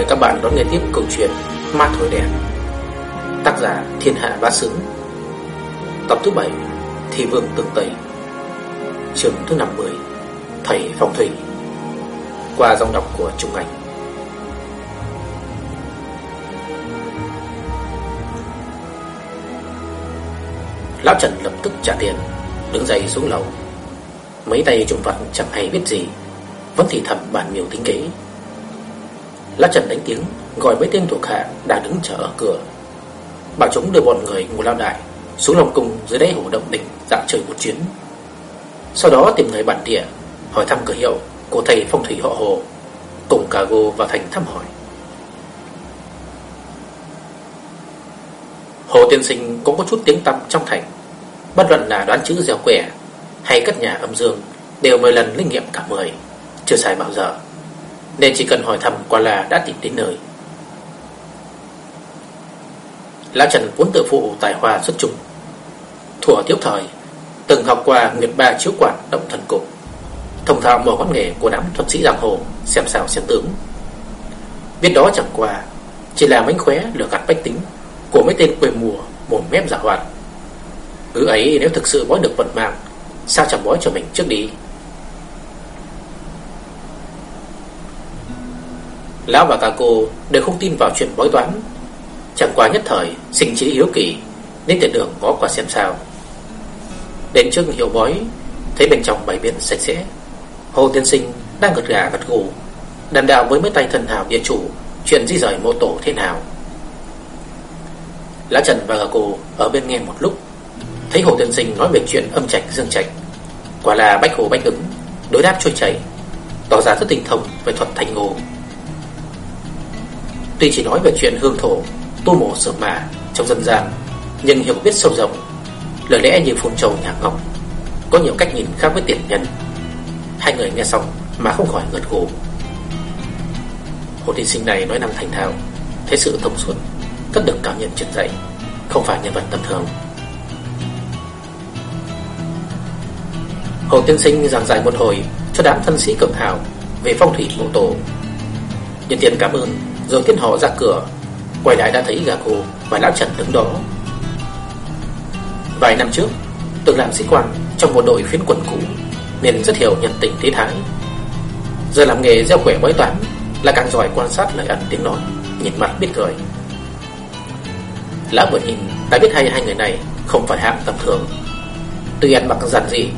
Mời các bạn đón nghe tiếp câu chuyện Ma Thổi Đèn. Tác giả Thiên Hạ Bá Sướng. Tập thứ 7 Thị Vương Tường Tây. Trường thứ 50 Thầy Phong Thủy. Qua dòng đọc của Trung Anh. Lão Trần lập tức trả tiền, Đứng dậy xuống lầu. Mấy tay trùng vặn chẳng hay biết gì, Vẫn thì thầm bản miều tính kế. La Trần đánh tiếng, Gọi mấy tên thuộc hạ đang đứng chờ ở cửa. Bảo chúng đưa bọn người ngồi lao đại Xuống lòng cung dưới đáy hồ động đỉnh Dạo chơi một chuyến. Sau đó tìm người bản địa, Hỏi thăm cửa hiệu của thầy phong thủy họ hồ, Cùng cả gô vào thành thăm hỏi. Hồ tiên sinh cũng có chút tiếng tăm trong thành. Bất luận là đoán chữ gieo quẻ Hay cất nhà âm dương Đều 10 lần linh nghiệm cả 10 Chưa sai bao giờ nên chỉ cần hỏi thăm qua là đã tìm đến nơi. Lão Trần vốn tự phụ tài hoa xuất chúng, Thuở thiếu thời Từng học qua Nguyệt Ba chiếu quản động thần cục Thông thạo mọi ngón nghề của đám thuật sĩ giang hồ Xem sao xem tướng. Biết đó chẳng qua Chỉ là mánh khóe lừa gạt bách tính Của mấy tên quê mùa mồm mép giả hoạt. Cứ ấy nếu thực sự bói được vận mạng Sao chẳng bói cho mình trước đi? Lão và cả cô đều không tin vào chuyện bói toán. Chẳng qua nhất thời, Sinh trí hiếu kỳ, Nên tiện đường ngó qua xem sao. Đến trước hiệu bói, Thấy bên trong bảy biển sạch sẽ. Hồ tiên sinh đang gật gà gật gù, Đàm đạo với mấy tay thần hào địa chủ, Chuyện di rời mô tổ thế nào? Lã Trần và cô ở bên nghe một lúc, Thấy Hồ Tiên Sinh nói về chuyện âm trạch, dương trạch. Quả là bách hồ bách ứng, Đối đáp trôi chảy, Tỏ ra rất tinh thông về thuật thành ngô Tuy chỉ nói về chuyện hương thổ, Tu mổ sửa mà trong dân gian, Nhưng hiểu biết sâu rộng, Lời lẽ như phun trầu nhà ngọc, Có nhiều cách nhìn khác với tiền nhân. Hai người nghe xong mà không khỏi gật gù. Hồ tiên sinh này nói năng thành thạo, Thế sự thông suốt Rất được cảm nhận truyền dạy, Không phải nhân vật tầm thường. Hồ tiên sinh giảng giải một hồi Cho đám thân sĩ cực hào Về phong thủy mộ tổ. Nhân tiền cảm ơn rồi tiến họ ra cửa, Quay lại đã thấy gà cô và lão Trần đứng đó. Vài năm trước Từng làm sĩ quan trong một đội phiến quần cũ, Nên rất hiểu nhận tình thế thái. Giờ làm nghề gieo khỏe bói toán Là càng giỏi quan sát lời ăn tiếng nói, Nhìn mặt biết cười. Lão vừa nhìn đã biết hay hai người này Không phải hạng tầm thường. Tuy ăn mặc giản dị,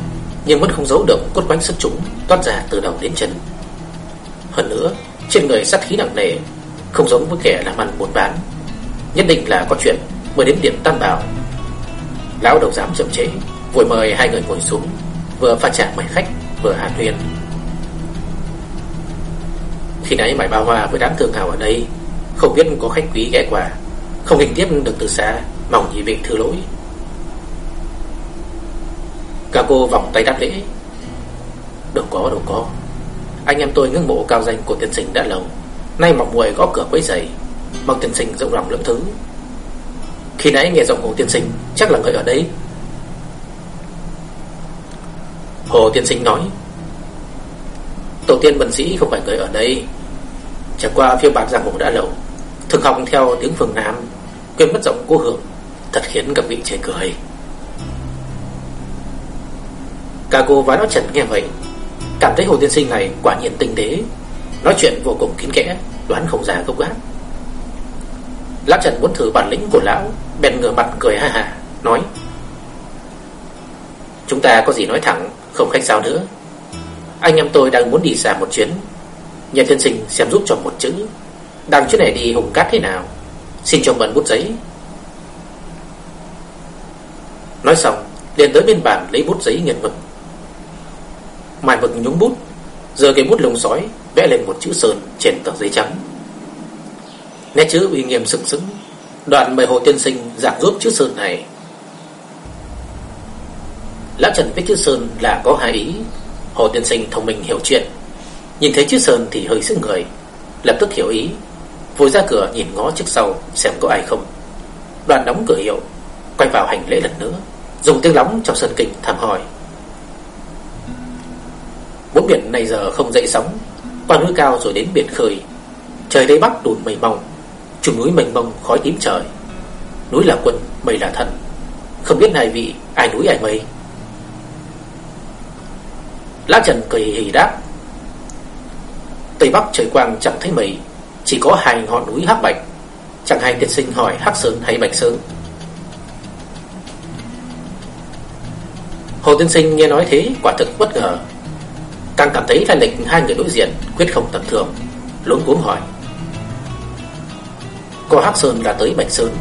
Nhưng vẫn không giấu được cốt bánh sức chúng Toát ra từ đầu đến chân. Hơn nữa, trên người sát khí nặng nề không giống với kẻ làm ăn buôn bán. Nhất định là có chuyện Mới đến điểm tam bảo. Lão đầu dám chậm chế, Vội mời hai người ngồi xuống, Vừa pha trà mời khách, vừa hàn huyên. Khi nãy mải bao hoa với đám thương hào ở đây, Không biết có khách quý ghé qua, Không hình tiếp được từ xa mỏng nhị vị thư lỗi. Cả cô vòng tay đáp lễ. Đâu có đâu có. Anh em tôi ngưỡng mộ cao danh của tiên sinh đã lâu. Nay mọc mùi gõ cửa quấy giày, Bằng tiên sinh rộng lòng lượng thứ. Khi nãy nghe giọng hồ tiên sinh, Chắc là người ở đây. Hồ tiên sinh nói, Tổ tiên bần sĩ không phải người ở đây. Trải qua phiêu bạc giang hồ đã lâu, Thực học theo tiếng phương Nam, Quên mất giọng cô hưởng Thật khiến các vị chê cười. Cả cô và nó trần nghe vậy, Cảm thấy hồ tiên sinh này quả nhiên tinh tế. Nói chuyện vô cùng kín kẽ, Đoán không ra gốc gác. Lão Trần muốn thử bản lĩnh của lão, Bèn ngửa mặt cười ha ha Nói, Chúng ta có gì nói thẳng, Không khách sao nữa. Anh em tôi đang muốn đi xa một chuyến. Nhân thiên sinh xem giúp cho một chữ. Đang chuyến này đi hùng cát thế nào? Xin cho mượn bút giấy. Nói xong, liền tới bên bàn lấy bút giấy nghiền mực. Mài mực nhúng bút Giờ cái bút lông sói vẽ lên một chữ sơn trên tờ giấy trắng. Nét chữ uy nghiêm sừng sững Đoàn mời Hồ Tiên Sinh giảng giúp chữ sơn này. Lão Trần viết chữ sơn là có hai ý, Hồ Tiên Sinh thông minh hiểu chuyện. Nhìn thấy chữ sơn thì hơi sức người, Lập tức hiểu ý, Vội ra cửa nhìn ngó trước sau Xem có ai không. Đoàn đóng cửa hiệu, Quay vào hành lễ lần nữa, Dùng tiếng lóng trong sơn kinh thăm hỏi. Bốn biển này giờ không dậy sóng qua núi cao rồi đến biển khơi. Trời đây bắc đùn mây mông Trùng núi mênh mông khói tím trời. Núi là quân, mây là thần. Không biết hai vị ai núi ai mây? Lá Trần cười hì đáp. Tây Bắc trời quang chẳng thấy mây Chỉ có hai ngọn núi hắc bạch. Chẳng hay tiên sinh hỏi hắc sơn hay bạch sơn. Hồ tiên sinh nghe nói thế quả thực bất ngờ. Càng cảm thấy lai lịch hai người đối diện Quyết không tầm thường Lốn cuống hỏi. Có hắc sơn là tới bạch sơn.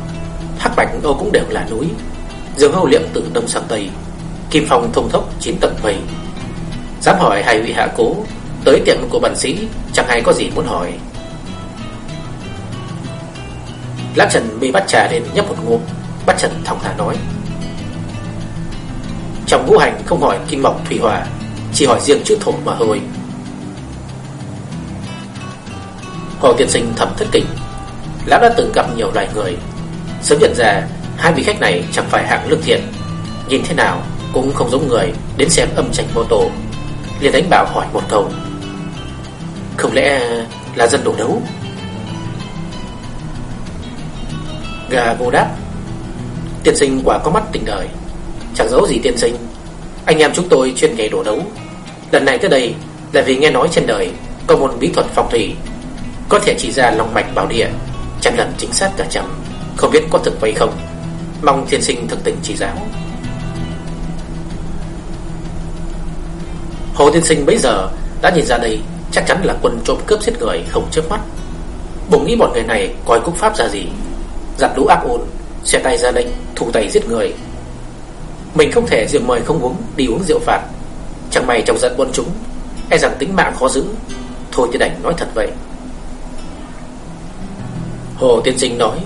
Hắc bạch đâu cũng đều là núi. Dương hâu liệm từ đông sang tây. Kim phong thông thốc chín tầng mây Dám hỏi hai vị hạ cố, Tới tiệm của bản sĩ, Chẳng hay có gì muốn hỏi. Lát Trần bị bắt trà đến nhấp một ngụm. Bắt Trần thong thả nói. Trong ngũ hành không hỏi kim mộc thủy hòa. Chỉ hỏi riêng chữ thổ mà thôi. Hồ Tiên Sinh thầm thất kinh. Lão đã từng gặp nhiều loài người. Sớm nhận ra Hai vị khách này chẳng phải hạng lương thiện. Nhìn thế nào cũng không giống người Đến xem âm tranh mô tô. Liền đánh bảo hỏi một câu. Không lẽ là dân đổ đấu? Gà vô đáp. Tiên sinh quả có mắt tình đời. Chẳng giấu gì tiên sinh. Anh em chúng tôi chuyên nghề đổ đấu. Lần này tới đây là vì nghe nói trên đời Có môn bí thuật phong thủy Có thể chỉ ra lòng mạch bảo địa Trăm lần chính xác cả trăm Không biết có thực vậy không Mong thiên sinh thực tình chỉ giáo Hồ Tiên Sinh bây giờ đã nhìn ra đây chắc chắn là quân trộm cướp giết người không trước mắt. Bụng nghĩ bọn người này coi cúc pháp ra gì, giặt lũ ác ôn, xe tay ra lệnh thủ tay giết người. Mình không thể rượu mời không uống đi uống rượu phạt. Chẳng may trong dân bọn chúng, e rằng tính mạng khó giữ. Thôi thì đành nói thật vậy. Hồ Tiên Sinh nói,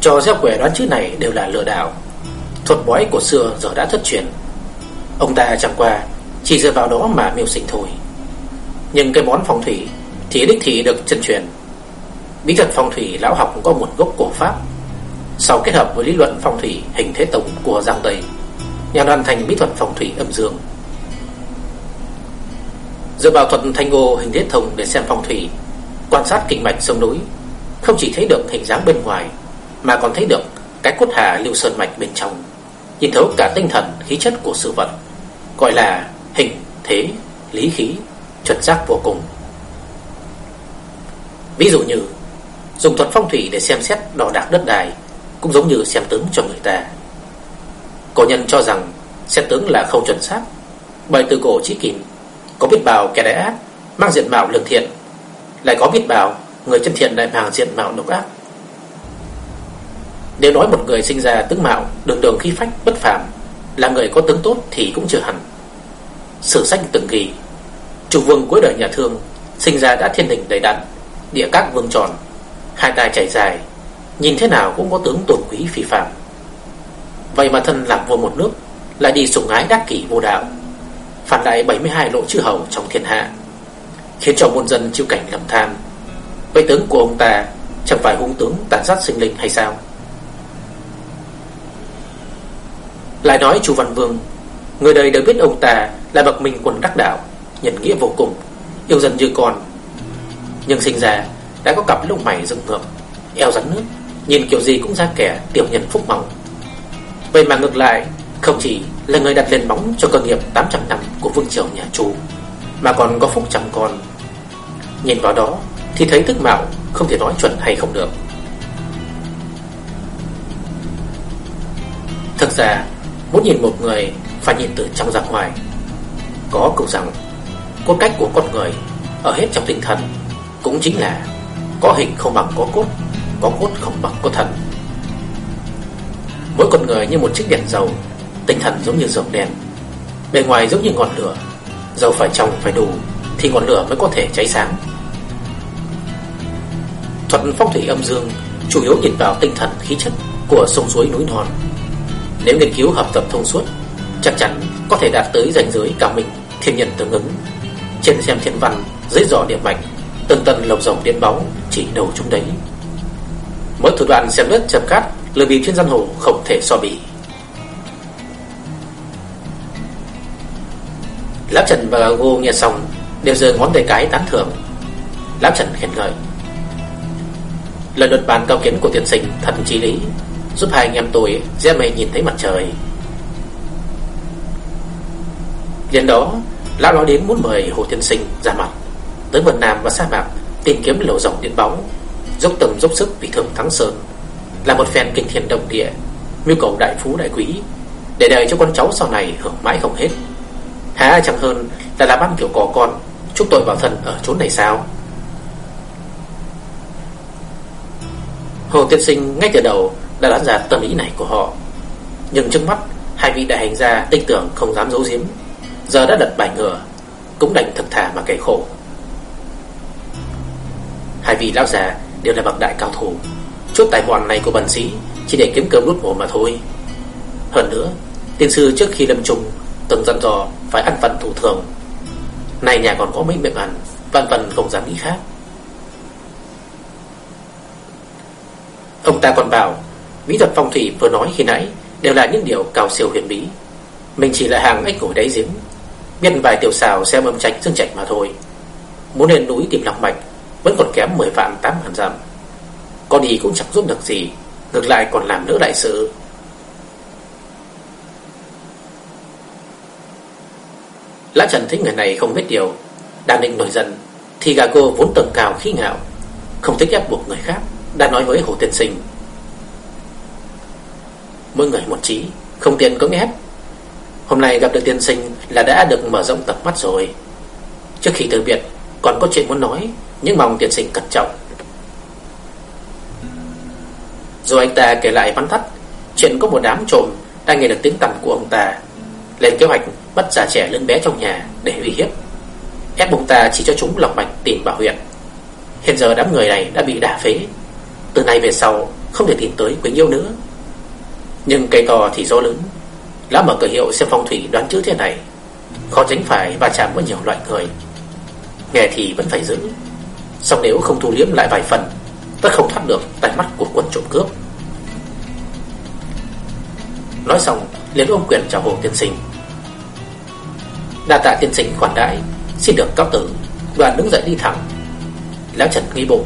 cho gieo quẻ đoán chữ này đều là lừa đảo. Thuật bói của xưa giờ đã thất truyền. Ông ta chẳng qua chỉ dựa vào đó mà miêu sinh thôi Nhưng cái món phong thủy Thì đích thị được chân truyền Bí thuật phong thủy lão học có một gốc cổ pháp Sau kết hợp với lý luận phong thủy Hình thế tổng của Giang Tây Nhà đoàn thành bí thuật phong thủy âm dương Dựa vào thuật thanh ngô hình thế thông Để xem phong thủy Quan sát kinh mạch sông núi Không chỉ thấy được hình dáng bên ngoài Mà còn thấy được cái cốt hà lưu sơn mạch bên trong Nhìn thấu cả tinh thần khí chất của sự vật Gọi là hình, thế, lý khí, chuẩn xác vô cùng. Ví dụ như dùng thuật phong thủy để xem xét đo đạc đất đai cũng giống như xem tướng cho người ta. Cổ nhân cho rằng xem tướng là không chuẩn xác, bởi từ cổ chí kim có biết bào kẻ đại ác mang diện mạo lương thiện, lại có biết bào người chân thiện lại mang diện mạo độc ác. Nếu nói một người sinh ra tướng mạo đường đường khí phách bất phàm là người có tướng tốt thì cũng chưa hẳn. Sử sách từng ghi Chủ vương cuối đời nhà thương Sinh ra đã thiên đình đầy đặn Địa các vương tròn Hai tay chảy dài Nhìn thế nào cũng có tướng tôn quý phi phạm Vậy mà thân làm vua một nước Lại đi sủng ái đắc kỷ vô đạo Phản lại 72 lộ chư hầu trong thiên hạ Khiến cho muôn dân chịu cảnh lầm than. Vậy tướng của ông ta Chẳng phải hung tướng tàn sát sinh linh hay sao Lại nói chủ văn vương Người đời đều biết ông ta là bậc minh quân đắc đạo, nhân nghĩa vô cùng, yêu dân như con. Nhưng sinh ra đã có cặp lông mày dựng ngược, eo rắn nước, nhìn kiểu gì cũng ra kẻ tiểu nhân phúc mỏng. Vậy mà ngược lại, không chỉ là người đặt lên bóng cho cơ nghiệp 800 năm của vương triều nhà Chu, mà còn có phúc trăm con. Nhìn vào đó thì thấy thức mạo không thể nói chuẩn hay không được. Thực ra, muốn nhìn một người phải nhìn từ trong ra ngoài có câu rằng Cốt cách của con người Ở hết trong tinh thần Cũng chính là Có hình không bằng có cốt Có cốt không bằng có thần Mỗi con người như một chiếc đèn dầu Tinh thần giống như dầu đèn Bề ngoài giống như ngọn lửa Dầu phải trong phải đủ Thì ngọn lửa mới có thể cháy sáng Thuật phong thủy âm dương chủ yếu nhìn vào tinh thần khí chất của sông suối núi non. Nếu nghiên cứu hợp tập thông suốt, chắc chắn có thể đạt tới ranh giới cả mình thiên nhân tương ứng. Trên xem thiên văn, dưới dò điểm mạch, từng tần lồng rồng điện bóng chỉ đầu chúng đấy. Mỗi thủ đoạn xem đất chậm cát, lừa bịp trên giang hồ không thể so bì. Lão Trần và Gago nghe xong đều giơ ngón tay cái tán thưởng. Lão Trần khen ngợi. Lời luật bàn cao kiến của tiên sinh thật chí lý, giúp hai anh em tôi dễ mây nhìn thấy mặt trời. Đến đó, lão nói đến muốn mời Hồ Tiên Sinh ra mặt tới Vân Nam và sa mạc tìm kiếm lỗ rộng điện bóng, dốc tâm dốc sức vì thường thắng sơn, là một phen kinh thiên động địa, mưu cầu đại phú đại quý, để đời cho con cháu sau này hưởng mãi không hết. Há chẳng hơn là làm ăn kiểu cỏ con, chúc tội vào thân ở chốn này sao? Hồ Tiên Sinh ngay từ đầu đã đoán ra tâm ý này của họ, nhưng trước mắt hai vị đại hành gia tinh tưởng không dám giấu giếm, giờ đã lật bài ngửa cũng đành thực thà mà kể khổ. Hai vị lão già đều là bậc đại cao thủ, chút tài bọn này của bần sĩ chỉ để kiếm cơm nuốt mồm mà thôi. Hơn nữa, tiên sư trước khi lâm trùng từng dặn dò phải ăn phần thủ thường. Này nhà còn có mấy miệng ăn, văn phần không dám nghĩ khác. Ông ta còn bảo, mỹ thuật phong thủy vừa nói khi nãy đều là những điều cao siêu huyền bí. Mình chỉ là hàng ếch ngồi đáy giếng, biết vài tiểu xào xem âm trạch dương trạch mà thôi. Muốn lên núi tìm lọc mạch vẫn còn kém 10 vạn 8 ngàn dặm. con đi cũng chẳng giúp được gì, ngược lại còn làm nữa đại sự. Lã Trần thấy người này không biết điều, đang định nổi giận, thì gà cô vốn tầng cao khí ngạo, không thích ép buộc người khác, đã nói với Hồ Tiên Sinh. Mỗi người một trí, không tiền có ép. Hôm nay gặp được tiên sinh là đã được mở rộng tầm mắt rồi. Trước khi từ biệt, còn có chuyện muốn nói, nhưng mong tiên sinh cẩn trọng. Rồi anh ta kể lại văn thắt chuyện có một đám trộm đang nghe được tiếng tầm của ông ta, lên kế hoạch bắt già trẻ lớn bé trong nhà để uy hiếp, ép ông ta chỉ cho chúng lọc mạch tìm bảo huyện. Hiện giờ đám người này đã bị đả phế, từ nay về sau không thể tìm tới Quỳnh Yêu nữa. Nhưng cây to thì gió lớn, lá mở cửa hiệu xem phong thủy đoán chữ thế này, khó tránh phải va chạm với nhiều loại người. Nghe thì vẫn phải giữ, song nếu không thu liếm lại vài phần, tất không thoát được tay mắt của quân trộm cướp. Nói xong, liền ôm quyền chào Hồ Tiên Sinh. Đa tạ tiên sinh khoản đãi, xin được cáo tử. Đoàn đứng dậy đi thẳng. Lão Trần nghi bộ,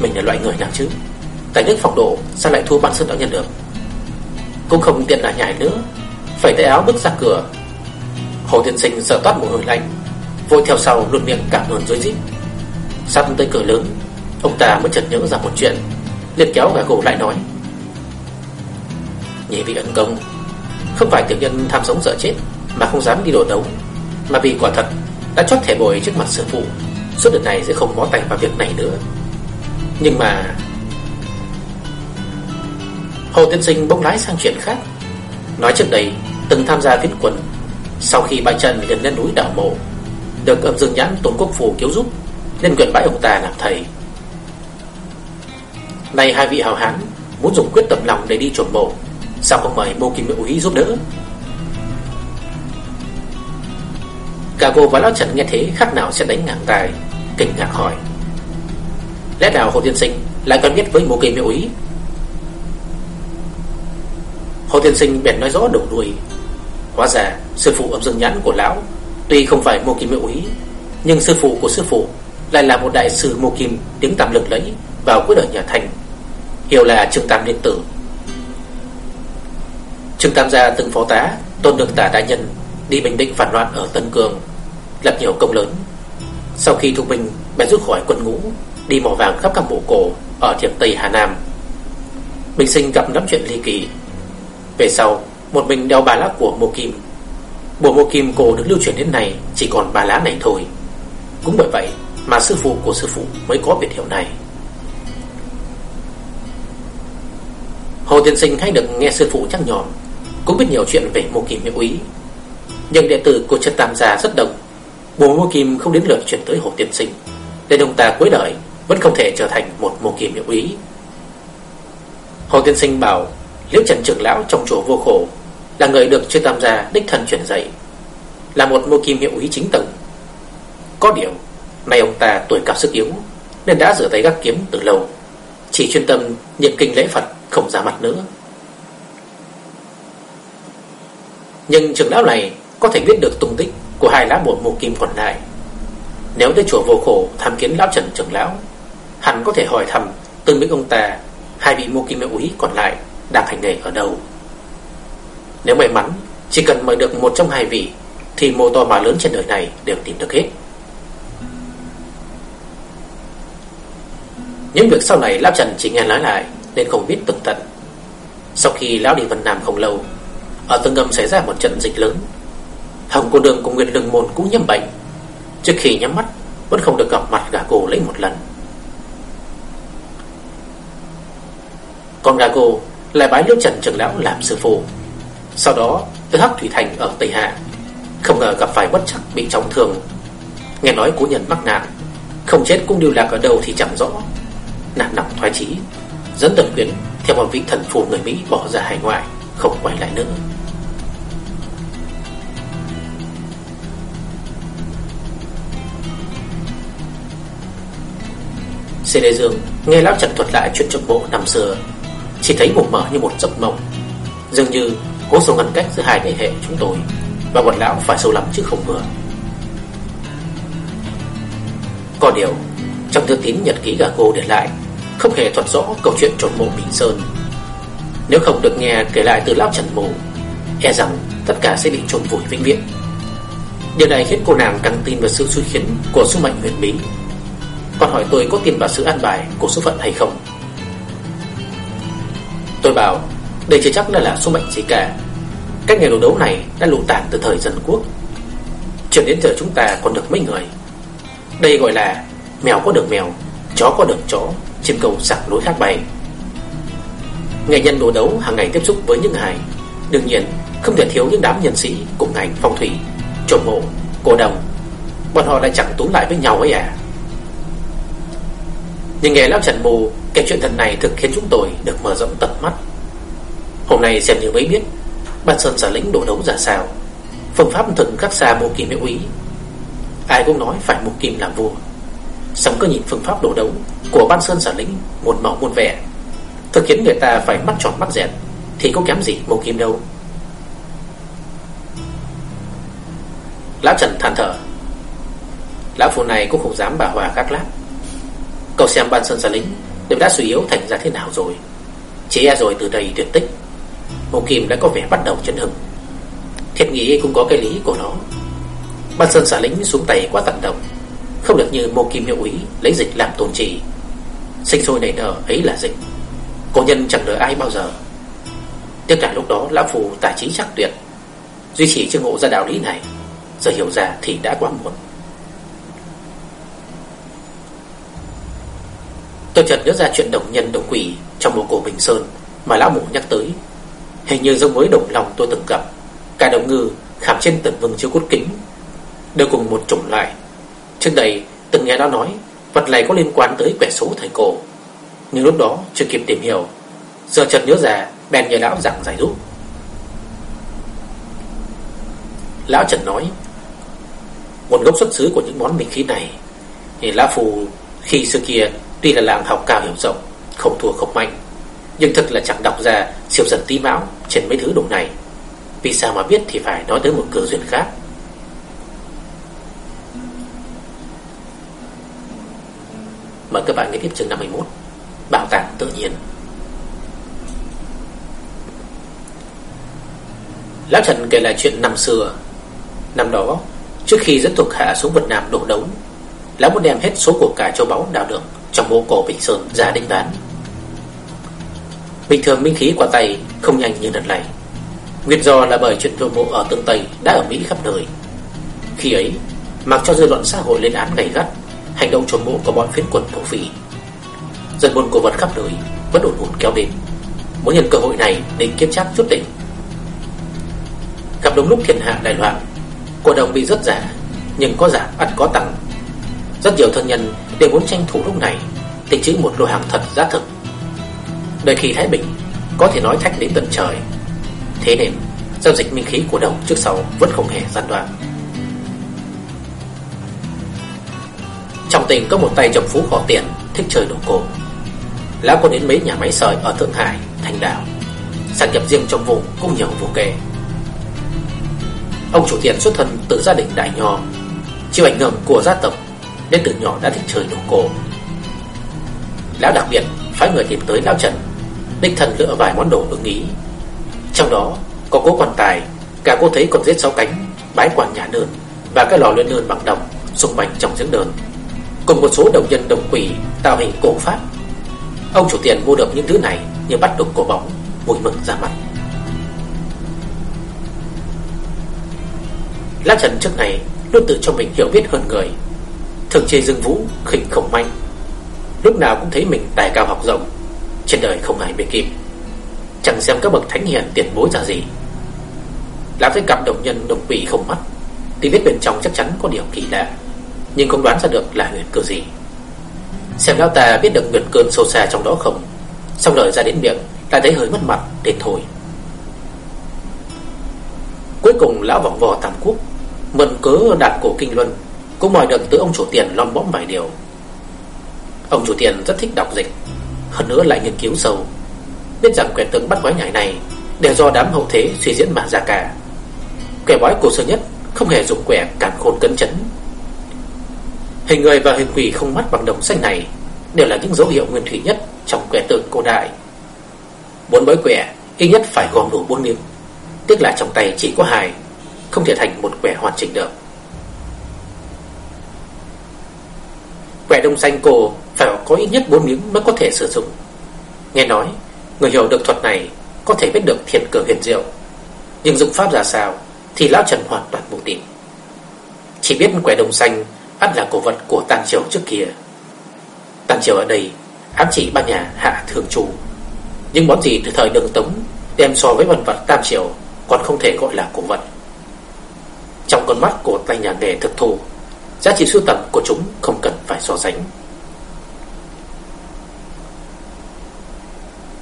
Mình là loại người nào chứ? Tài nước phòng độ sao lại thua bản sơn đạo nhân được? Cũng không tiện là nhảy nữa, phải tay áo bước ra cửa. Hồ Tiên Sinh sợ toát mồ hôi lạnh, vội theo sau luôn miệng cảm ơn dối rít. Sắp tới cửa lớn, ông ta mới chợt nhớ ra một chuyện, liền kéo gã cổ lại nói: nhị vị ân công Không phải tiểu nhân tham sống sợ chết mà không dám đi đổ đấu Mà vì quả thật đã chót thẻ bồi trước mặt sư phụ Suốt đợt này sẽ không bó tay vào việc này nữa. Nhưng mà Hồ Tiên Sinh bỗng lái sang chuyện khác. Nói trước đây Từng tham gia viết quân, Sau khi bại trận gần lên núi đảo mộ Được âm dương nhãn Tôn Quốc Phủ cứu giúp Nên quyền bãi ông ta làm thầy. Nay hai vị hào hán Muốn dùng quyết tâm lòng để đi trộm mộ Sao không mời Mô Kim Mỹ Úy giúp đỡ? Cả cô và Lão Trần nghe thế khác nào sẽ đánh ngang tài Kinh ngạc hỏi. Lẽ nào Hồ Tiên Sinh lại quen biết với Mô Kim miêu ý? Hồ Tiên Sinh bèn nói rõ đầu đuôi. Hóa ra sư phụ âm dương nhãn của Lão Tuy không phải Mô Kim miêu ý, Nhưng sư phụ của sư phụ Lại là một đại sư Mô Kim tiếng tạm lực lẫy Vào cuối đời nhà Thành Hiểu là Trương Tam điện Tử. Trương Tam gia từng phó tá Tôn được tả đại nhân Đi bình định phản loạn ở Tân Cường, Lập nhiều công lớn. Sau khi thu binh bèn rút khỏi quân ngũ, Đi mò vàng khắp các bộ cổ Ở thiểm Tây Hà Nam. Bình sinh gặp lắm chuyện ly kỳ. Về sau, Một mình đeo bà lá của Mô Kim. Bộ Mô Kim cổ được lưu truyền đến nay Chỉ còn bà lá này thôi. Cũng bởi vậy mà sư phụ của sư phụ Mới có biệt hiệu này. Hồ Tiên Sinh hay được nghe sư phụ chắc nhòm cũng biết nhiều chuyện về Mô Kim hiệu Úy. Nhưng đệ tử của Trần Tam gia rất đông. Bố Mô Kim không đến lượt chuyển tới Hồ Tiên Sinh, nên ông ta cuối đời Vẫn không thể trở thành một mô kim hiệu ý. Hồ Tiên Sinh bảo Liễu Trần trưởng lão trong chùa vô khổ Là người được trần tam gia đích thân chuyển dạy Là một mô kim hiệu ý chính tầng Có điều Nay ông ta tuổi cao sức yếu Nên đã rửa tay gác kiếm từ lâu Chỉ chuyên tâm niệm kinh lễ Phật Không ra mặt nữa. Nhưng trưởng lão này có thể biết được tung tích Của hai lá bùa mù kim còn lại Nếu tới chùa vô khổ tham kiến lão Trần trưởng lão Hắn có thể hỏi thăm từng biết ông ta Hai vị mô kim mẹ úy còn lại Đang hành nghề ở đâu. Nếu may mắn, Chỉ cần mời được một trong hai vị, Thì mô to mà lớn trên đời này đều tìm được hết. Những việc sau này Lão Trần chỉ nghe nói lại Nên không biết tường tận. Sau khi Lão đi Vân Nam không lâu, Ở Tương Ngâm xảy ra một trận dịch lớn. Hồng cô đường cùng Nguyên Lương Môn cũng nhiễm bệnh. Trước khi nhắm mắt, Vẫn không được gặp mặt gà cô lấy một lần. Còn gà cô lại bái Liêu Trần trưởng lão làm sư phụ. Sau đó, tới Hắc Thủy Thành ở Tây Hạ. Không ngờ gặp phải bất chắc bị trọng thương. Nghe nói cố nhân mắc nạn, Không chết cũng điều lạc ở đâu thì chẳng rõ. Nạn nặng thoái chí, Dẫn Tần Quyến theo một vị thần phù người Mỹ bỏ ra hải ngoại, Không quay lại nữa. Xê Lê Dương, nghe Lão Trần thuật lại chuyện trong bộ năm xưa. Chỉ thấy mộng mở như một giấc mộng. Dường như cố sâu ngăn cách giữa hai thế hệ chúng tôi, Và bọn lão phải sâu lắm chứ không vừa Có điều, Trong thư tín nhật ký gà cô để lại, Không hề thuật rõ câu chuyện trộm mộ Bình Sơn. Nếu không được nghe kể lại từ lão Trần Mộ E rằng tất cả sẽ bị trộm vùi vĩnh viễn. Điều này khiến cô nàng càng tin vào sự suy khiến của sức mạnh huyền bí. Còn hỏi tôi có tin vào sự an bài của số phận hay không? Tôi bảo Đây chưa chắc đã là số mệnh gì cả. Các nghề đồ đấu này đã lụ tàn từ thời dân quốc. Chuyển đến giờ chúng ta còn được mấy người? Đây gọi là Mèo có đường mèo Chó có đường chó Chim cầu sạc lối khác bay. Nghệ nhân đồ đấu hàng ngày tiếp xúc với những hài. Đương nhiên không thể thiếu những đám nhân sĩ Cùng ngành phong thủy Trộm mộ, cổ đồng Bọn họ lại chẳng túm lại với nhau ấy à? Nhưng nghe lão Trần Mù, Kể chuyện thần này thực khiến chúng tôi được mở rộng tầm mắt. Hôm nay xem như mới biết, bát Sơn giả lĩnh đổ đấu ra sao. Phương pháp thần khắc xa bộ kim hiệu ý. Ai cũng nói phải một kim làm vua. Sống cứ nhìn phương pháp đổ đấu Của Ban Sơn giả lĩnh Một màu muôn vẻ. Thực khiến người ta phải mắt tròn mắt dẹt, Thì có kém gì một kim đâu. Lão Trần than thở. Lão phụ này cũng không dám bà hòa các lát. Cậu xem Ban Sơn giả lính đều đã suy yếu thành ra thế nào rồi? Chế e rồi từ đây tuyệt tích. Hồ Kim đã có vẻ bắt đầu chấn hưng. Thiệt nghĩ cũng có cái lý của nó. Ban Sơn xã lính xuống tay quá tận động. Không được như Mô Kim hiệu ý, Lấy dịch làm tồn trì. Sinh sôi nảy nở, ấy là dịch. Cổ nhân chẳng đợi ai bao giờ. Tiếc cả lúc đó Lão Phù tài trí chắc tuyệt. Duy trì chưa ngộ ra đạo lý này, Giờ hiểu ra thì đã quá muộn. Tôi chợt nhớ ra chuyện đồng nhân đồng quỷ Trong mộ cổ Bình Sơn Mà lão mù nhắc tới. Hình như giống với đồng lòng tôi từng gặp, Cả đồng ngư khảm trên tần vừng chiếu cốt kính, Đều cùng một chủng loại. Trước đây, từng nghe nó nói, Vật này có liên quan tới quẻ số thời cổ, Nhưng lúc đó chưa kịp tìm hiểu, Giờ chợt nhớ ra Bèn nhờ lão giảng giải giúp. Lão Trần nói, Nguồn gốc xuất xứ của những món bình khí này Thì Lão Phù khi xưa kia Tuy là làm học cao hiểu rộng, Không thua không mạnh Nhưng thật là chẳng đọc ra siêu dần tí mão Trên mấy thứ đồ này. Vì sao mà biết thì phải nói tới một cửa duyên khác. Mời các bạn nghe tiếp chương 51 Bảo tàng tự nhiên. Lão Trần kể lại chuyện năm xưa. Năm đó, Trước khi dẫn thuộc hạ xuống Việt Nam đổ đấu Lão muốn đem hết số của cải châu báu đào được trong bộ cổ Bình Sơn ra đinh bán. Bình thường minh khí qua tay không nhanh như lần này. Nguyên do là bởi chuyện thua mộ ở tương Tây đã ở Mỹ khắp nơi. Khi ấy, mặc cho dư luận xã hội lên án gay gắt hành động trộm mộ của bọn phiến quân thổ phỉ. Dân buôn cổ vật khắp nơi vẫn ổn ổn kéo đến, muốn nhân cơ hội này để kiếp chắc chút đỉnh. Gặp đúng lúc thiên hạ đại loạn, cổ đồng bị rất giả, nhưng có giảm ắt có tăng. Rất nhiều thân nhân đều muốn tranh thủ lúc này tích trữ một lô hàng thật giá thực. Đời khi Thái Bình có thể nói thách đến tận trời. Thế nên giao dịch minh khí của đồng trước sau vẫn không hề gián đoạn. Trong tỉnh có một tay chồng phú họ tiền thích chơi đồ cổ. Lão có đến mấy nhà máy sợi ở Thượng Hải, Thành Đảo, sản nghiệp riêng trong vùng cũng nhiều vô kể. Ông chủ tiền xuất thân từ gia đình đại nho, chịu ảnh hưởng của gia tộc nên từ nhỏ đã thích chơi đồ cổ. Lão đặc biệt phái người tìm tới lão Trần, đích thần lựa vài món đồ ưng ý. Trong đó có cố quan tài, cả cô thấy còn giết sáu cánh, bái quan nhà đơn và cái lò luyện đơn bằng đồng xung quanh trong giếng đơn, cùng một số đồng nhân đồng quỷ tạo hình cổ pháp. Ông chủ tiền mua được những thứ này như bắt được cổ bóng, vui mừng ra mặt. Lão Trần trước này luôn tự cho mình hiểu biết hơn người, thường chê Dương Vũ khỉnh khổng manh, lúc nào cũng thấy mình tài cao học rộng, trên đời không ai bị kịp. Chẳng xem các bậc thánh hiền tiền bối ra gì. Làm thấy cặp đồng nhân đồng quỷ không mắt, thì biết bên trong chắc chắn có điều kỳ lạ, nhưng không đoán ra được là huyền cơ gì. Xem lão ta biết được nguyệt cơn sâu xa trong đó không, xong lời ra đến miệng lại thấy hơi mất mặt đến thôi. Cuối cùng lão vòng vò tam quốc Mượn cớ đạt cổ kinh luân cũng mời được từ ông chủ tiền lom bõm vài điều. Ông chủ tiền rất thích đọc dịch, Hơn nữa lại nghiên cứu sâu. Biết rằng quẻ tượng bắt quái nhảy này Đều do đám hậu thế suy diễn mà ra cả. Quẻ bói cổ xưa nhất Không hề dùng quẻ cản khôn cấn chấn. Hình người và hình quỷ không mắt bằng đồng xanh này Đều là những dấu hiệu nguyên thủy nhất Trong quẻ tượng cổ đại. Bốn bói quẻ ít nhất phải gom đủ bốn miếng Tiếc là trong tay chỉ có hai, Không thể thành một quẻ hoàn chỉnh được. Quẻ đông xanh cổ Phải có ít nhất bốn miếng mới có thể sử dụng Nghe nói, Người hiểu được thuật này Có thể biết được thiền cửa huyền diệu Nhưng dụng pháp ra sao Thì Lão Trần hoàn toàn mù tìm Chỉ biết quẻ đồng xanh ắt là cổ vật của Tàn Triều trước kia Tàn Triều ở đây, ám chỉ ba nhà hạ thường chủ Nhưng món gì từ thời đường Tống Đem so với vật vật Tam Triều còn không thể gọi là cổ vật. Trong con mắt của tay nhà nghề thực thụ giá trị sưu tầm của chúng không cần phải so sánh.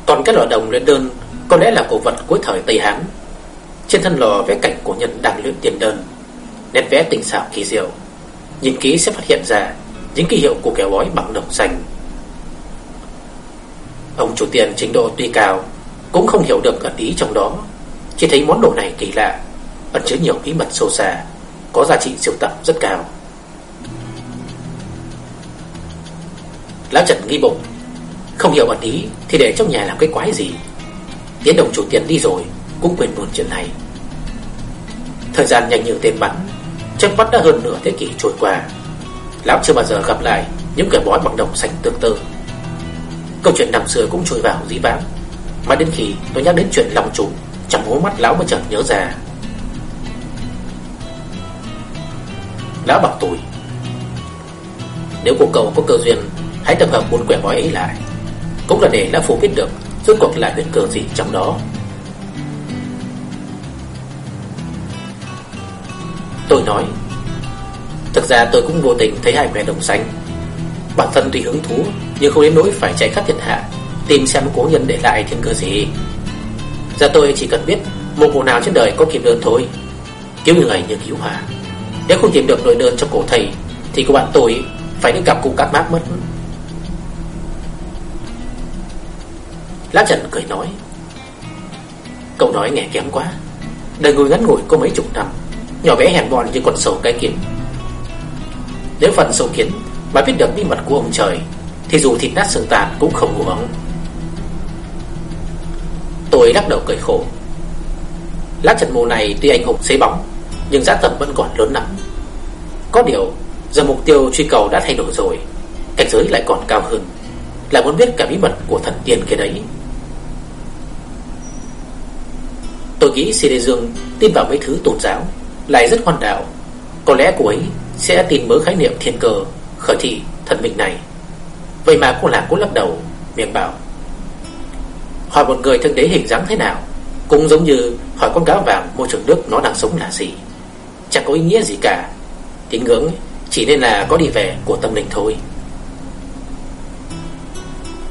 Còn cái lò đồng luyện đơn có lẽ là cổ vật cuối thời Tây Hán. Trên thân lò vẽ cảnh của nhân đang luyện tiền đơn, nét vẽ tinh xảo kỳ diệu. Nhìn kỹ sẽ phát hiện ra những ký hiệu của kẻ bói bằng đồng xanh. Ông chủ tiền trình độ tuy cao cũng không hiểu được ẩn ý trong đó chỉ thấy món đồ này kỳ lạ Ẩn chứa nhiều bí mật sâu xa Có giá trị siêu tầm rất cao Lão Trần nghi bụng. Không hiểu bản ý Thì để trong nhà làm cái quái gì? Tiến đồng chủ tiền đi rồi, Cũng quên buồn chuyện này. Thời gian nhanh như tên bắn, chắc mắt đã hơn nửa thế kỷ trôi qua. Lão chưa bao giờ gặp lại Những kẻ bói bằng đồng xanh tương tự. Câu chuyện năm xưa cũng trôi vào dĩ vãng, Mà đến khi tôi nhắc đến chuyện lòng trùng trong hố mắt lão mới chợt nhớ ra. Lão bảo tôi, Nếu cô cậu có cơ duyên Hãy tập hợp bốn quẻ bói ấy lại. Cũng là để lão Phu biết được Rốt cuộc là huyền cơ gì trong đó. Tôi nói, Thực ra tôi cũng vô tình thấy hai quẻ đồng xanh Bản thân tuy hứng thú, Nhưng không đến nỗi phải chạy khắp thiên hạ, Tìm xem cố nhân để lại thiên cơ gì. Giờ tôi chỉ cần biết Một mộ nào trên đời có kiếm đơn thôi. Cứu người như cứu hòa Nếu không tìm được nội đơn cho cổ thầy, Thì các bạn tôi phải đi gặp cụ cát mát mất. Lá Trần cười nói, Cậu nói nghe kém quá. Đời người ngắn ngủi có mấy chục năm, Nhỏ bé hèn bọn như con sầu cái kiến. Nếu phần sâu kiến Mà biết được bí mật của ông trời, Thì dù thịt nát xương tàn cũng không uống Tôi lắc đầu cười khổ. Lá trận mù này tuy anh hùng xế bóng, Nhưng giá tầm vẫn còn lớn lắm. Có điều, Giờ mục tiêu truy cầu đã thay đổi rồi, Cảnh giới lại còn cao hơn. Là muốn biết cả bí mật của thần tiên kia đấy. Tôi nghĩ Si Lê Dương tin vào mấy thứ tôn giáo, Lại rất hoàn đạo. Có lẽ cô ấy sẽ tin mớ khái niệm thiên cơ, Khởi thị thần mình này. Vậy mà cô làm cũng lắc đầu, Miệng bảo, Hỏi một người thân đế hình dáng thế nào, Cũng giống như hỏi con cá vàng môi trường nước nó đang sống là gì. Chẳng có ý nghĩa gì cả, Tín ngưỡng chỉ nên là có đi về của tâm linh thôi.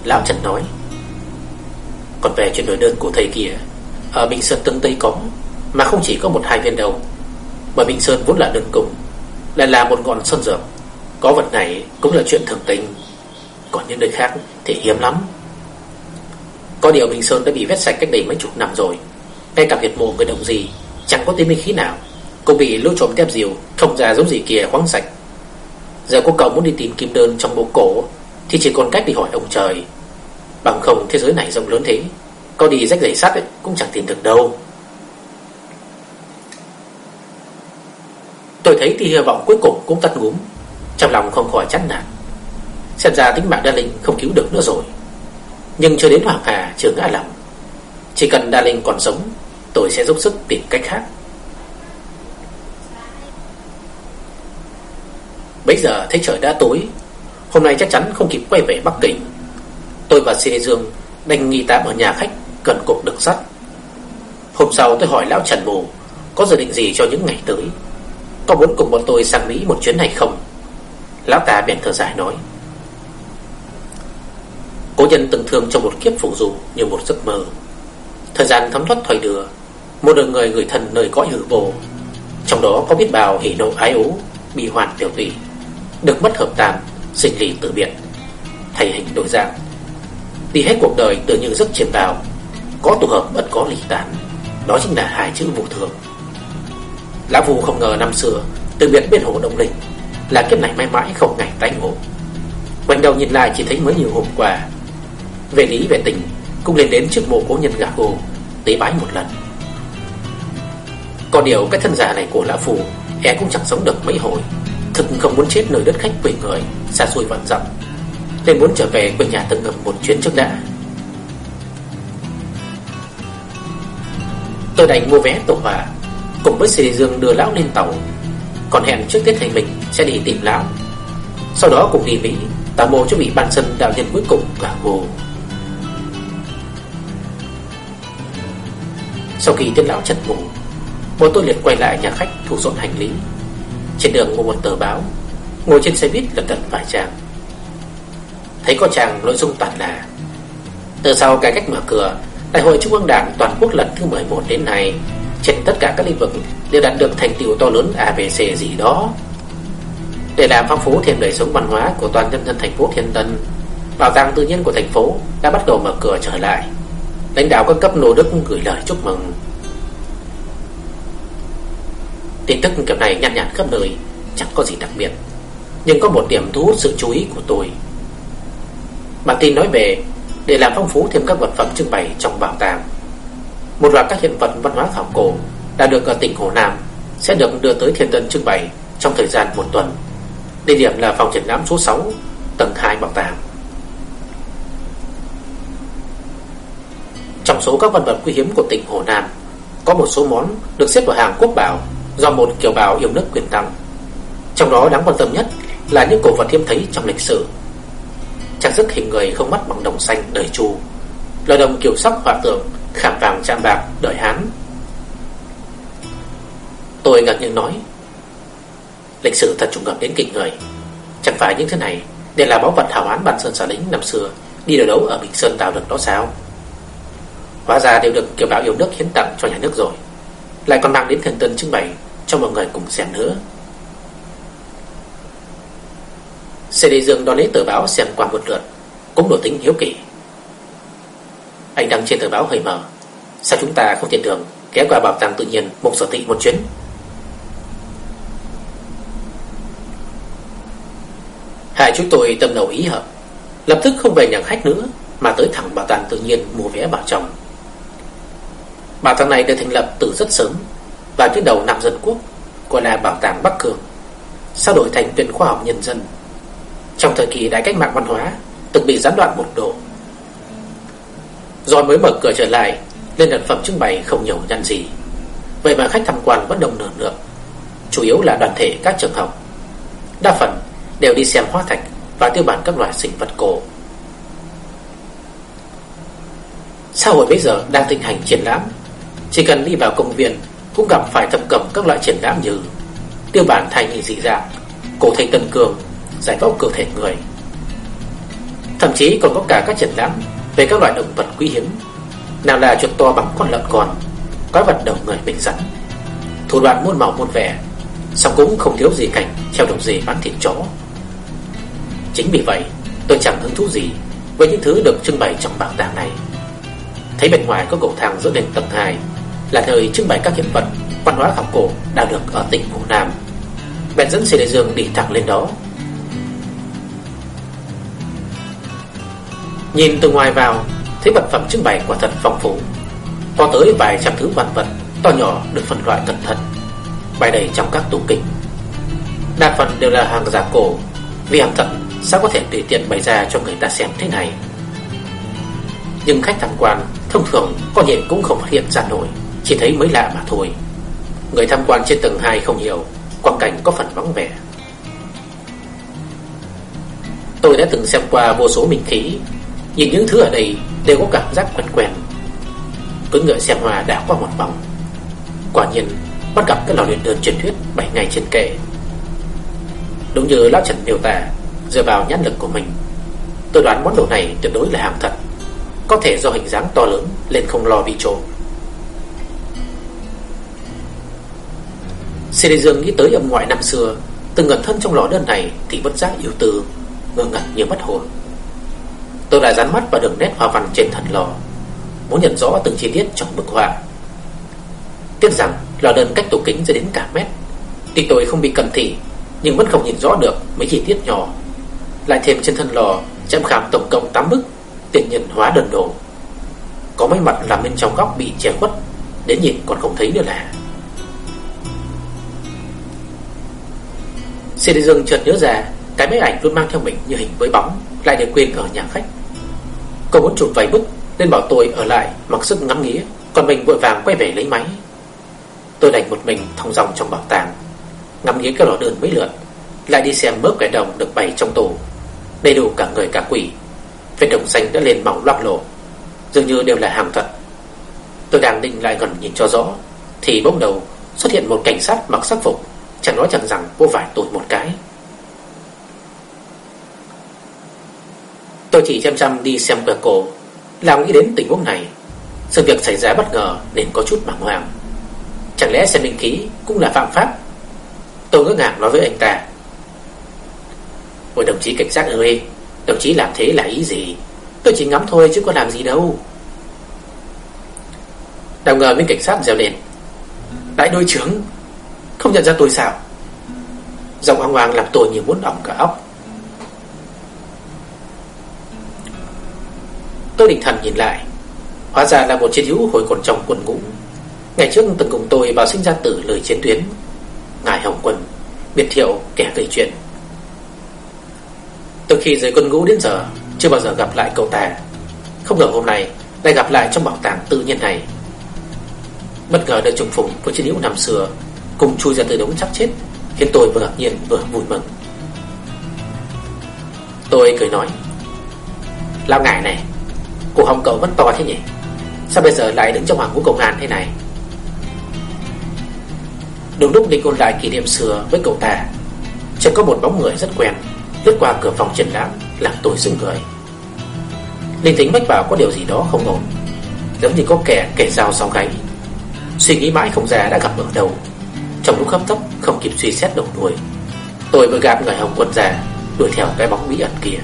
Lão Trần nói, Còn về chuyện đổi đơn của thầy kia ở Bình Sơn Tân Tây có, Mà không chỉ có một hai viên đâu Bởi Bình Sơn vốn là đơn cùng, Lại là một ngọn sơn dược Có vật này cũng là chuyện thường tình, Còn những nơi khác thì hiếm lắm. Có điều Bình Sơn đã bị vét sạch cách đây mấy chục năm rồi, Ngay cả việt mồ người đồng gì Chẳng có tí minh khí nào, Cũng bị lũ trộm tép diều, Không ra giống gì kia khoáng sạch. Giờ cô cậu muốn đi tìm kim đơn trong bộ cổ, Thì chỉ còn cách đi hỏi ông trời. Bằng không thế giới này rộng lớn thế. Có đi rách giày sắt ấy, cũng chẳng tìm được đâu. Tôi thấy thì hy vọng cuối cùng cũng tắt ngúm Trong lòng không khỏi chán nản. Xem ra tính mạng Đa Linh không cứu được nữa rồi. Nhưng chưa đến Hoàng Hà chưa ngã lòng Chỉ cần Đa Linh còn sống Tôi sẽ dốc sức tìm cách khác. Bây giờ thấy trời đã tối Hôm nay chắc chắn không kịp quay về Bắc Kinh. Tôi và Sê Dương đành nghỉ tạm ở nhà khách cần cục đường sắt. Hôm sau tôi hỏi Lão Trần Mù Có dự định gì cho những ngày tới? Có muốn cùng bọn tôi sang Mỹ một chuyến này không? Lão ta bèn thở dài nói. Cố nhân từng thương trong một kiếp phụ dù Như một giấc mơ. Thời gian thấm thoát thoải đưa Một đời người người thân nơi cõi hư vô. Trong đó có biết bao hỉ nộ ái ố Bị hoàn tiểu tùy được mất hợp tàn, sinh lý tử biệt, thay hình đổi dạng. Đi hết cuộc đời tự như giấc chiêm vào, có tổ hợp bất có lý tán, đó chính là hai chữ vô thường. Lão Phu không ngờ năm xưa từ biệt bên hồ Đông Linh là kiếp này mãi mãi không ngày tái ngộ. Quanh đầu nhìn lại chỉ thấy mới nhiều hôm qua. Về lý về tình cũng lên đến trước mộ cố nhân gà gồ tế bái một lần. Còn điều cái thân giả này của lão phù e cũng chẳng sống được mấy hồi. Thực không muốn chết nơi đất khách quê người Xa xôi vạn dặm Nên muốn trở về quê nhà từng ngầm một chuyến trước đã Tôi đành mua vé tàu hỏa, Cùng với Sê Dương đưa lão lên tàu. Còn hẹn trước Tết Thành mình sẽ đi tìm lão. Sau đó cùng đi Mỹ, Tà mô cho vị ban sân đạo nhân cuối cùng là hồ. Sau khi tiết lão chật ngủ Bọn tôi liền quay lại nhà khách thu dọn hành lý. Trên đường mua một tờ báo, Ngồi trên xe buýt lật đật vài trang. Thấy có chàng nội dung toàn là Từ sau cái cách mở cửa Đại hội Trung ương Đảng toàn quốc lần thứ 11 đến nay, Trên tất cả các lĩnh vực Đều đạt được thành tựu to lớn ABC gì đó. Để làm phong phú thêm đời sống văn hóa Của toàn nhân dân thành phố Thiên Tân, Bảo tàng tự nhiên của thành phố Đã bắt đầu mở cửa trở lại. Lãnh đạo các cấp nô đức gửi lời chúc mừng. Tin tức kiểu này nhạt nhạt khắp nơi, Chẳng có gì đặc biệt, Nhưng có một điểm thu hút sự chú ý của tôi. Bản tin nói về để làm phong phú thêm các vật phẩm trưng bày trong bảo tàng Một loạt các hiện vật văn hóa khảo cổ Đã được ở tỉnh Hồ Nam Sẽ được đưa tới thiên tân trưng bày Trong thời gian một tuần Địa điểm là phòng triển lãm số 6 Tầng 2 bảo tàng Trong số các văn vật quý hiếm của tỉnh Hồ Nam, Có một số món được xếp vào hàng quốc bảo do một kiều bào yêu nước quyền tặng. Trong đó đáng quan tâm nhất là những cổ vật hiếm thấy trong lịch sử. Trang sức hình người không mắt bằng đồng xanh đời Chu, lò đồng kiều sắc hòa tượng khảm vàng chạm bạc đời Hán. Tôi ngạc nhiên nói, lịch sử thật trùng hợp đến kinh người. Chẳng phải những thứ này đều là báu vật hào án bản sơn xả lính năm xưa đi đấu đấu ở Bình Sơn tạo được đó sao? Hóa ra đều được kiều bạo yêu nước hiến tặng cho nhà nước rồi lại còn mang đến thần tân trưng bày cho mọi người cùng xem nữa. CD Dương đo lấy tờ báo xem qua một lượt, cũng đổi tính hiếu kỳ. Anh đăng trên tờ báo hơi mờ, sao chúng ta không tiện đường ghé qua bảo tàng tự nhiên Mục sở thị một chuyến? Hai chúng tôi tâm đầu ý hợp, lập tức không về nhà khách nữa mà tới thẳng bảo tàng tự nhiên mua vé bảo chồng Bảo tàng này được thành lập từ rất sớm Vào trước đầu năm dân quốc Gọi là Bảo tàng Bắc Cường Sau đổi thành viện khoa học nhân dân trong thời kỳ đại cách mạng văn hóa, Từng bị gián đoạn một độ. Rồi mới mở cửa trở lại, Nên sản phẩm trưng bày không nhiều nhăn gì. Vậy mà khách tham quan vẫn đông nửa lượng, Chủ yếu là đoàn thể các trường học. Đa phần đều đi xem hóa thạch Và tiêu bản các loại sinh vật cổ. Xã hội bây giờ đang thịnh hành triển lãm. Chỉ cần đi vào công viên Cũng gặp phải thập cẩm các loại triển lãm như Tiêu bản thai nhị dị dạng, Cổ thành tân cường Giải phẫu cơ thể người. Thậm chí còn có cả các triển lãm Về các loại động vật quý hiếm, Nào là chuột to bằng con lợn con, Quái vật đầu người bình rắn Thủ đoạn muôn màu muôn vẻ Xong cũng không thiếu gì cảnh treo đồng gì bán thịt chó. Chính vì vậy, tôi chẳng hứng thú gì Với những thứ được trưng bày trong bảo tàng này. Thấy bên ngoài có cầu thang dẫn lên tầng 2 Là nơi trưng bày các hiện vật Văn hóa khảo cổ đã được ở tỉnh Hồ Nam. Bèn dẫn xe đại Dương đi thẳng lên đó. Nhìn từ ngoài vào Thấy vật phẩm trưng bày quả thật phong phú. Có tới vài trăm thứ vạn vật To nhỏ được phân loại cẩn thận. Bày đầy trong các tủ kính. Đa phần đều là hàng giả cổ Vì hàng thật sao có thể tùy tiện bày ra cho người ta xem thế này? Nhưng khách tham quan Thông thường có nhìn cũng không phát hiện ra nổi Chỉ thấy mới lạ mà thôi. Người tham quan trên tầng 2 không hiểu, Quang cảnh có phần vắng vẻ. Tôi đã từng xem qua vô số minh khí Nhìn những thứ ở đây đều có cảm giác quen quen. Cứ ngựa xem hoa đã qua một vòng. Quả nhiên, bắt gặp cái lò luyện đơn truyền thuyết bảy ngày trên kệ. Đúng như Lão Trần miêu tả Dựa vào nhãn lực của mình, Tôi đoán món đồ này tuyệt đối là hàng thật. Có thể do hình dáng to lớn lên không lo bị trộm. Sê Lê Dương nghĩ tới ông ngoại năm xưa, Từng ngẩn thân trong lò đơn này Thì bất giác yêu tư, Ngơ ngẩn như mất hồn. Tôi lại dán mắt vào đường nét hoa văn trên thần lò, Muốn nhận rõ từng chi tiết trong bức họa. Tiếc rằng, lò đơn cách tủ kính ra đến cả mét. Tuy tôi không bị cận thị, Nhưng vẫn không nhìn rõ được mấy chi tiết nhỏ. Lại thêm trên thân lò, Chạm khám tổng cộng 8 bức Tiền nhân hóa đơn đồ. Có mấy mặt làm bên trong góc bị che khuất, Đến nhìn còn không thấy nữa là. Sĩ Dương chợt nhớ ra, Cái máy ảnh luôn mang theo mình như hình với bóng, Lại để quên ở nhà khách. Cô muốn chụp vài bức Nên bảo tôi ở lại mặc sức ngắm nghía. Còn mình vội vàng quay về lấy máy. Tôi đành một mình thong dòng trong bảo tàng, Ngắm nghía cái lò đơn mấy lượt, Lại đi xem mớp cái đồng được bày trong tủ. Đầy đủ cả người cả quỷ, Vết đồng xanh đã lên màu loang lộ Dường như đều là hàng thật. Tôi đang định lại gần nhìn cho rõ, Thì bỗng đầu xuất hiện một cảnh sát mặc sắc phục, Chẳng nói chẳng rằng vô vải tội một cái. Tôi chỉ chăm chăm đi xem cửa cổ. Làm nghĩ đến tình huống này, Sự việc xảy ra bất ngờ nên có chút bàng hoàng. Chẳng lẽ xem linh khí cũng là phạm pháp? Tôi ngỡ ngàng nói với anh ta. Ôi, đồng chí cảnh sát ơi, Đồng chí làm thế là ý gì? Tôi chỉ ngắm thôi chứ có làm gì đâu. Đồng ngờ bên cảnh sát dèo lên. Đại đôi trưởng, Không nhận ra tôi sao? Giọng hoang hoàng làm tôi như muốn ỏng cả óc. Tôi định thần nhìn lại. Hóa ra là một chiến hữu hồi còn trong quân ngũ. Ngày trước từng cùng tôi vào sinh ra tử lời chiến tuyến. Ngài Hồng Quân, Biệt thiệu kẻ gây chuyện. Từ khi rời quân ngũ đến giờ, Chưa bao giờ gặp lại cậu ta. Không ngờ hôm nay lại gặp lại trong bảo tàng tự nhiên này. Bất ngờ được trùng phùng với chiến hữu năm xưa, Cùng chui ra từ đống chắc chết, Khiến tôi vừa ngạc nhiên vừa vui mừng. Tôi cười nói, Lão ngại này Cổ họng cậu vẫn to thế nhỉ? Sao bây giờ lại đứng trong hàng ngũ cầu ngàn thế này? Đúng lúc đi ôn lại kỷ niệm xưa với cậu ta, Chợt có một bóng người rất quen Lướt qua cửa phòng triển lãm, Làm tôi sững người Linh tính mách bảo có điều gì đó không ổn, Giống như có kẻ kẻ dao sau gáy. Suy nghĩ mãi không ra đã gặp ở đâu. Trong lúc hấp tấp, không kịp suy xét đầu đuôi, Tôi vừa gặp người hồng quân già Đuổi theo cái bóng bí ẩn kia.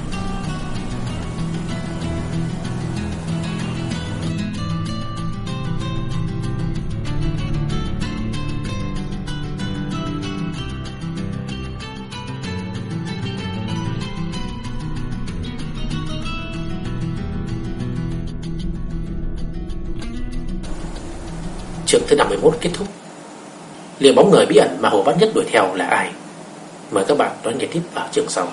Chương thứ 51 kết thúc Liệu bóng người bí ẩn mà Hồ Bát Nhất đuổi theo là ai? Mời các bạn đón nghe tiếp vào chương sau